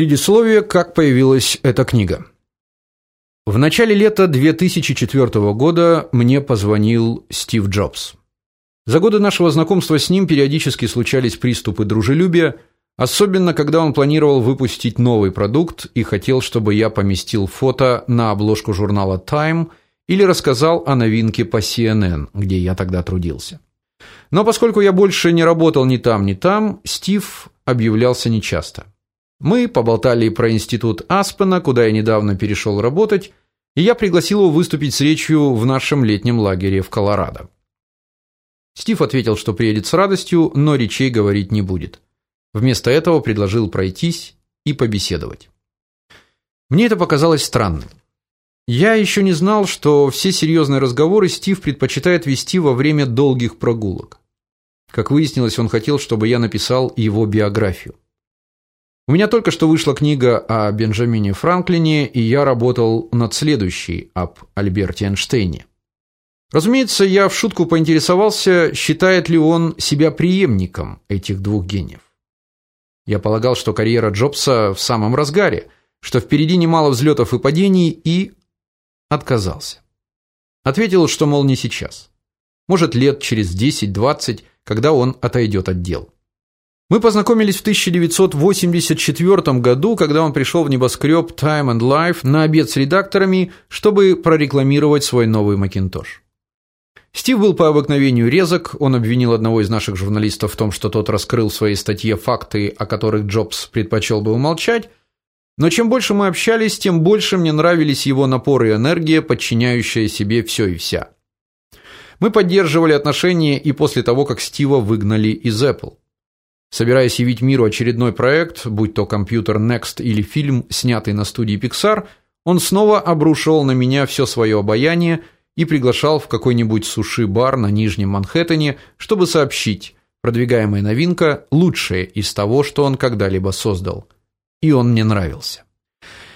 Предисловие, как появилась эта книга. В начале лета 2004 года мне позвонил Стив Джобс. За годы нашего знакомства с ним периодически случались приступы дружелюбия, особенно когда он планировал выпустить новый продукт и хотел, чтобы я поместил фото на обложку журнала Time или рассказал о новинке по CNN, где я тогда трудился. Но поскольку я больше не работал ни там, ни там, Стив объявлялся нечасто. Мы поболтали про институт Аспена, куда я недавно перешел работать, и я пригласил его выступить с речью в нашем летнем лагере в Колорадо. Стив ответил, что приедет с радостью, но речей говорить не будет. Вместо этого предложил пройтись и побеседовать. Мне это показалось странным. Я еще не знал, что все серьезные разговоры Стив предпочитает вести во время долгих прогулок. Как выяснилось, он хотел, чтобы я написал его биографию. У меня только что вышла книга о Бенджамине Франклине, и я работал над следующей об Альберте Эйнштейне. Разумеется, я в шутку поинтересовался, считает ли он себя преемником этих двух гениев. Я полагал, что карьера Джобса в самом разгаре, что впереди немало взлетов и падений, и отказался. Ответил, что мол не сейчас. Может, лет через 10-20, когда он отойдет от дел. Мы познакомились в 1984 году, когда он пришел в небоскреб Time and Life на обед с редакторами, чтобы прорекламировать свой новый Macintosh. Стив был по обыкновению резок, он обвинил одного из наших журналистов в том, что тот раскрыл в своей статье факты, о которых Джобс предпочел бы умолчать. Но чем больше мы общались, тем больше мне нравились его напор и энергия, подчиняющая себе все и вся. Мы поддерживали отношения и после того, как Стива выгнали из Apple. Собираясь явить миру очередной проект, будь то компьютер Next или фильм, снятый на студии Pixar, он снова обрушивал на меня все свое обаяние и приглашал в какой-нибудь суши-бар на Нижнем Манхэттене, чтобы сообщить: продвигаемая новинка лучшая из того, что он когда-либо создал. И он мне нравился.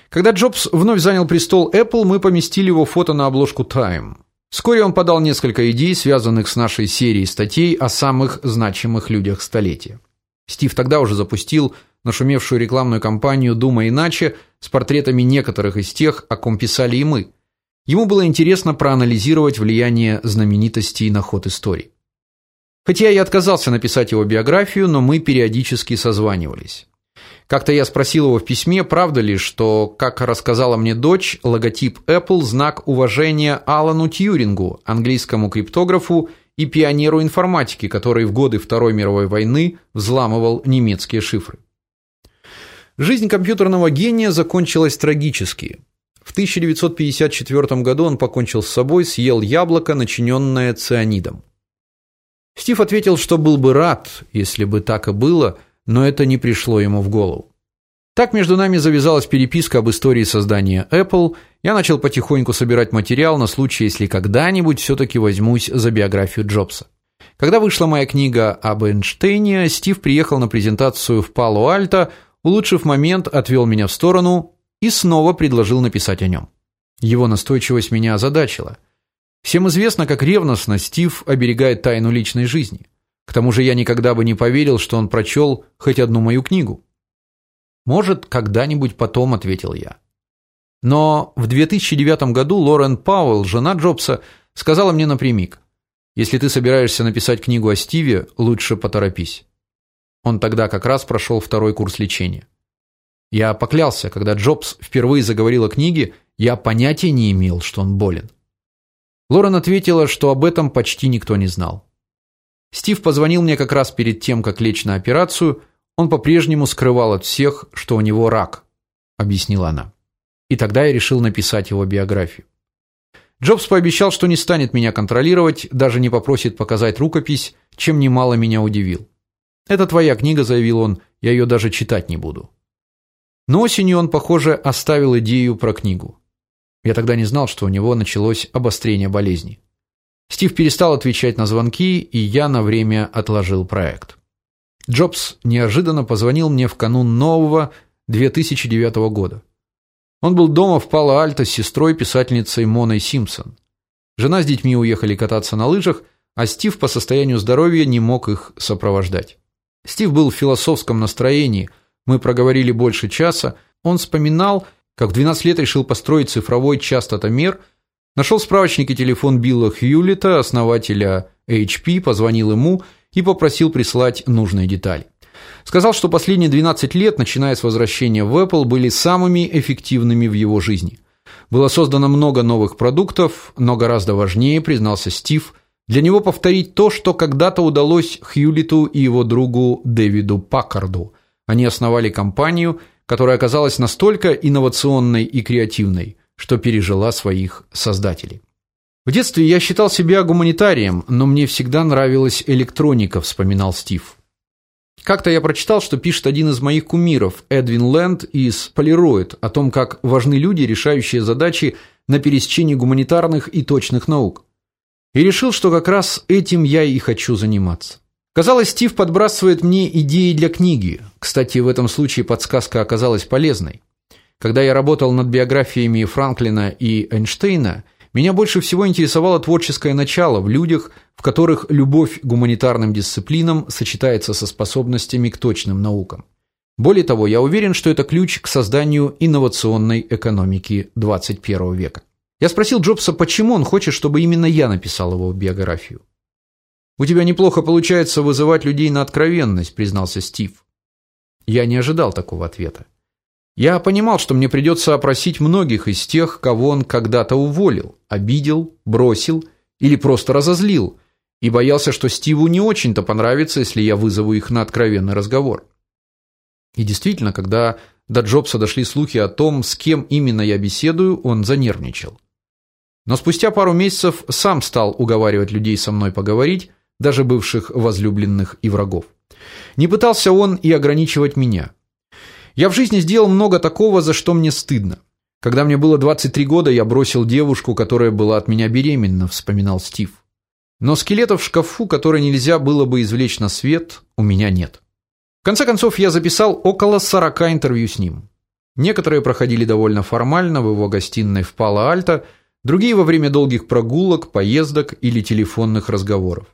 Когда Джобс вновь занял престол Apple, мы поместили его фото на обложку Time. Вскоре он подал несколько идей, связанных с нашей серией статей о самых значимых людях столетия. Стив тогда уже запустил нашумевшую рекламную кампанию Думай иначе с портретами некоторых из тех, о ком писали и мы. Ему было интересно проанализировать влияние знаменитостей на ход истории. Хотя я отказался написать его биографию, но мы периодически созванивались. Как-то я спросил его в письме, правда ли, что, как рассказала мне дочь, логотип Apple знак уважения Алану Тьюрингу, английскому криптографу и пионеру информатики, который в годы Второй мировой войны взламывал немецкие шифры. Жизнь компьютерного гения закончилась трагически. В 1954 году он покончил с собой, съел яблоко, начиненное цианидом. Стив ответил, что был бы рад, если бы так и было, но это не пришло ему в голову. Так между нами завязалась переписка об истории создания Apple. Я начал потихоньку собирать материал на случай, если когда-нибудь все таки возьмусь за биографию Джобса. Когда вышла моя книга об Эйнштейне, Стив приехал на презентацию в Пало-Альто, улучшив момент, отвел меня в сторону и снова предложил написать о нем. Его настойчивость меня озадачила. Всем известно, как ревностно Стив оберегает тайну личной жизни. К тому же я никогда бы не поверил, что он прочел хоть одну мою книгу. Может, когда-нибудь потом, ответил я. Но в 2009 году Лорен Пауэлл, жена Джобса, сказала мне напрямик: "Если ты собираешься написать книгу о Стиве, лучше поторопись". Он тогда как раз прошел второй курс лечения. Я поклялся, когда Джобс впервые заговорил о книге, я понятия не имел, что он болен. Лорен ответила, что об этом почти никто не знал. Стив позвонил мне как раз перед тем, как лечь на операцию, он по-прежнему скрывал от всех, что у него рак, объяснила она. И тогда я решил написать его биографию. Джобс пообещал, что не станет меня контролировать, даже не попросит показать рукопись, чем немало меня удивил. Это твоя книга, заявил он. Я ее даже читать не буду. Но осенью он, похоже, оставил идею про книгу. Я тогда не знал, что у него началось обострение болезни. Стив перестал отвечать на звонки, и я на время отложил проект. Джобс неожиданно позвонил мне в канун нового 2009 года. Он был дома в Пало-Альто с сестрой, писательницей Моной Симпсон. Жена с детьми уехали кататься на лыжах, а Стив по состоянию здоровья не мог их сопровождать. Стив был в философском настроении, Мы проговорили больше часа. Он вспоминал, как в 12 лет решил построить цифровой частотомер, нашел в справочнике телефон Билла Хьюлита, основателя HP, позвонил ему и попросил прислать нужные детали. Сказал, что последние 12 лет, начиная с возвращения в Apple, были самыми эффективными в его жизни. Было создано много новых продуктов, но гораздо важнее, признался Стив, для него повторить то, что когда-то удалось Хьюлиту и его другу Дэвиду Паккарду. Они основали компанию, которая оказалась настолько инновационной и креативной, что пережила своих создателей. В детстве я считал себя гуманитарием, но мне всегда нравилась электроника, вспоминал Стив. Как-то я прочитал, что пишет один из моих кумиров, Эдвин Лэнд из Polaroid, о том, как важны люди, решающие задачи на пересечении гуманитарных и точных наук. И решил, что как раз этим я и хочу заниматься. Казалось, Стив подбрасывает мне идеи для книги. Кстати, в этом случае подсказка оказалась полезной. Когда я работал над биографиями Франклина и Эйнштейна, меня больше всего интересовало творческое начало в людях, в которых любовь к гуманитарным дисциплинам сочетается со способностями к точным наукам. Более того, я уверен, что это ключ к созданию инновационной экономики 21 века. Я спросил Джобса, почему он хочет, чтобы именно я написал его биографию. У тебя неплохо получается вызывать людей на откровенность, признался Стив. Я не ожидал такого ответа. Я понимал, что мне придется опросить многих из тех, кого он когда-то уволил, обидел, бросил или просто разозлил, и боялся, что Стиву не очень-то понравится, если я вызову их на откровенный разговор. И действительно, когда до Джобса дошли слухи о том, с кем именно я беседую, он занервничал. Но спустя пару месяцев сам стал уговаривать людей со мной поговорить, даже бывших возлюбленных и врагов. Не пытался он и ограничивать меня. Я в жизни сделал много такого, за что мне стыдно. Когда мне было 23 года, я бросил девушку, которая была от меня беременна, вспоминал Стив. Но скелетов в шкафу, которые нельзя было бы извлечь на свет, у меня нет. В конце концов, я записал около 40 интервью с ним. Некоторые проходили довольно формально в его гостиной в Пало-Альто, другие во время долгих прогулок, поездок или телефонных разговоров.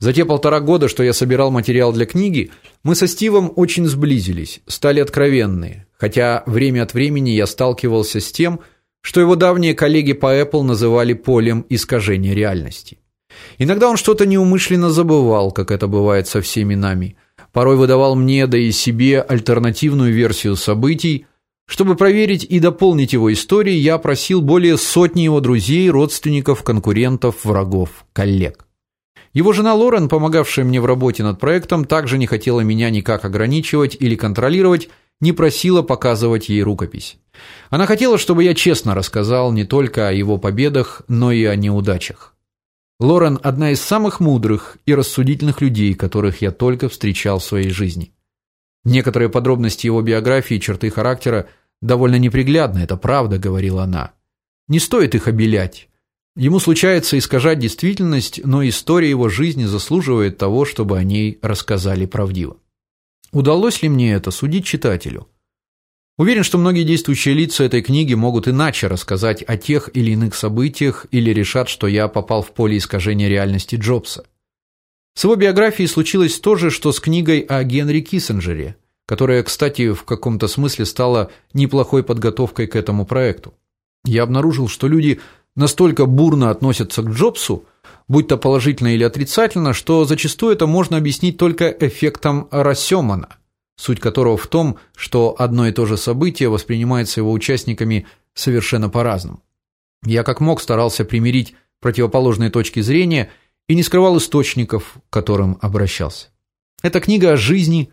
За те полтора года, что я собирал материал для книги, мы со Стивом очень сблизились, стали откровенны, хотя время от времени я сталкивался с тем, что его давние коллеги по Apple называли полем искажения реальности. Иногда он что-то неумышленно забывал, как это бывает со всеми нами. Порой выдавал мне да и себе альтернативную версию событий. Чтобы проверить и дополнить его истории, я просил более сотни его друзей, родственников, конкурентов, врагов, коллег. Его жена Лорен, помогавшая мне в работе над проектом, также не хотела меня никак ограничивать или контролировать, не просила показывать ей рукопись. Она хотела, чтобы я честно рассказал не только о его победах, но и о неудачах. Лорен одна из самых мудрых и рассудительных людей, которых я только встречал в своей жизни. Некоторые подробности его биографии и черты характера довольно неприглядны, это правда, говорила она. Не стоит их обелять. Ему случается искажать действительность, но история его жизни заслуживает того, чтобы о ней рассказали правдиво. Удалось ли мне это судить читателю? Уверен, что многие действующие лица этой книги могут иначе рассказать о тех или иных событиях или решат, что я попал в поле искажения реальности Джобса. С его биографией случилось то же, что с книгой о Генри Киссинджере, которая, кстати, в каком-то смысле стала неплохой подготовкой к этому проекту. Я обнаружил, что люди настолько бурно относятся к Джобсу, будь то положительно или отрицательно, что зачастую это можно объяснить только эффектом Рассемана, суть которого в том, что одно и то же событие воспринимается его участниками совершенно по-разному. Я как мог старался примирить противоположные точки зрения и не скрывал источников, к которым обращался. Эта книга о жизни,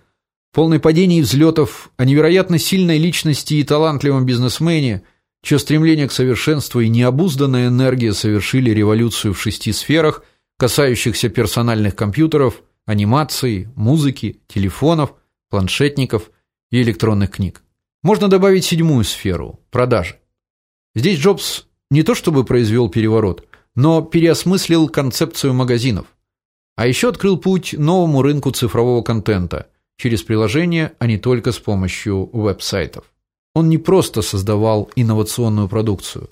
полной падений и взлетов, о невероятно сильной личности и талантливом бизнесмене – чье стремление к совершенству и необузданная энергия совершили революцию в шести сферах, касающихся персональных компьютеров, анимации, музыки, телефонов, планшетников и электронных книг. Можно добавить седьмую сферу продажи. Здесь Джобс не то чтобы произвел переворот, но переосмыслил концепцию магазинов. А еще открыл путь новому рынку цифрового контента через приложения, а не только с помощью веб-сайтов. Он не просто создавал инновационную продукцию.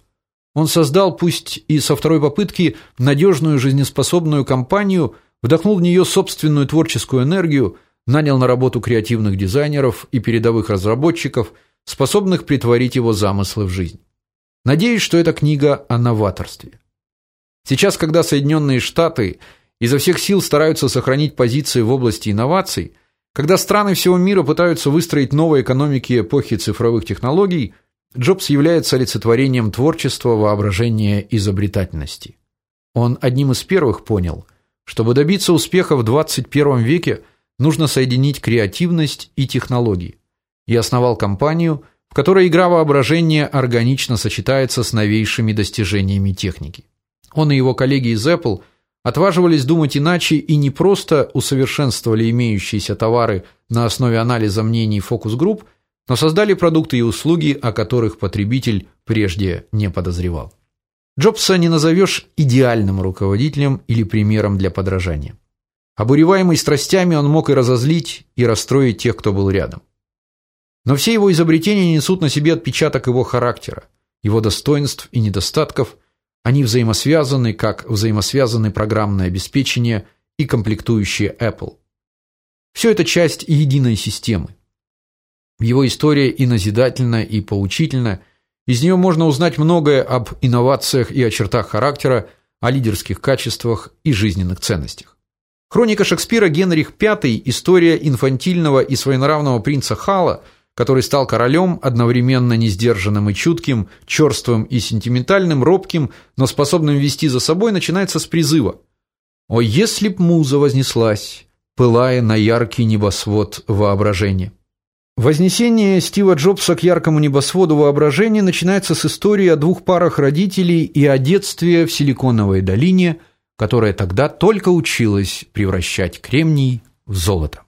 Он создал, пусть и со второй попытки, надежную жизнеспособную компанию, вдохнул в нее собственную творческую энергию, нанял на работу креативных дизайнеров и передовых разработчиков, способных притворить его замыслы в жизнь. Надеюсь, что эта книга о новаторстве. Сейчас, когда Соединенные Штаты изо всех сил стараются сохранить позиции в области инноваций, когда страны всего мира пытаются выстроить новые экономики эпохи цифровых технологий, Джобс является олицетворением творчества, воображения, изобретательности. Он одним из первых понял, чтобы добиться успеха в 21 веке, нужно соединить креативность и технологии. И основал компанию, в которой игра воображения органично сочетается с новейшими достижениями техники. Он и его коллеги из Apple отваживались думать иначе и не просто усовершенствовали имеющиеся товары на основе анализа мнений фокус-групп, но создали продукты и услуги, о которых потребитель прежде не подозревал. Джобса не назовешь идеальным руководителем или примером для подражания. Обуреваемый страстями, он мог и разозлить, и расстроить тех, кто был рядом. Но все его изобретения несут на себе отпечаток его характера, его достоинств и недостатков. Они взаимосвязаны, как взаимосвязаны программное обеспечение и комплектующие Apple. Все это часть единой системы. Его история и назидательна, и поучительна. Из нее можно узнать многое об инновациях и о чертах характера, о лидерских качествах и жизненных ценностях. Хроника Шекспира Генрих V история инфантильного и своенравного принца Хала, который стал королем, одновременно несдержанным и чутким, черствым и сентиментальным, робким, но способным вести за собой, начинается с призыва: "О, если б муза вознеслась, пылая на яркий небосвод воображения". Вознесение Стива Джобса к яркому небосводу воображения начинается с истории о двух парах родителей и о детстве в Силиконовой долине, которая тогда только училась превращать кремний в золото.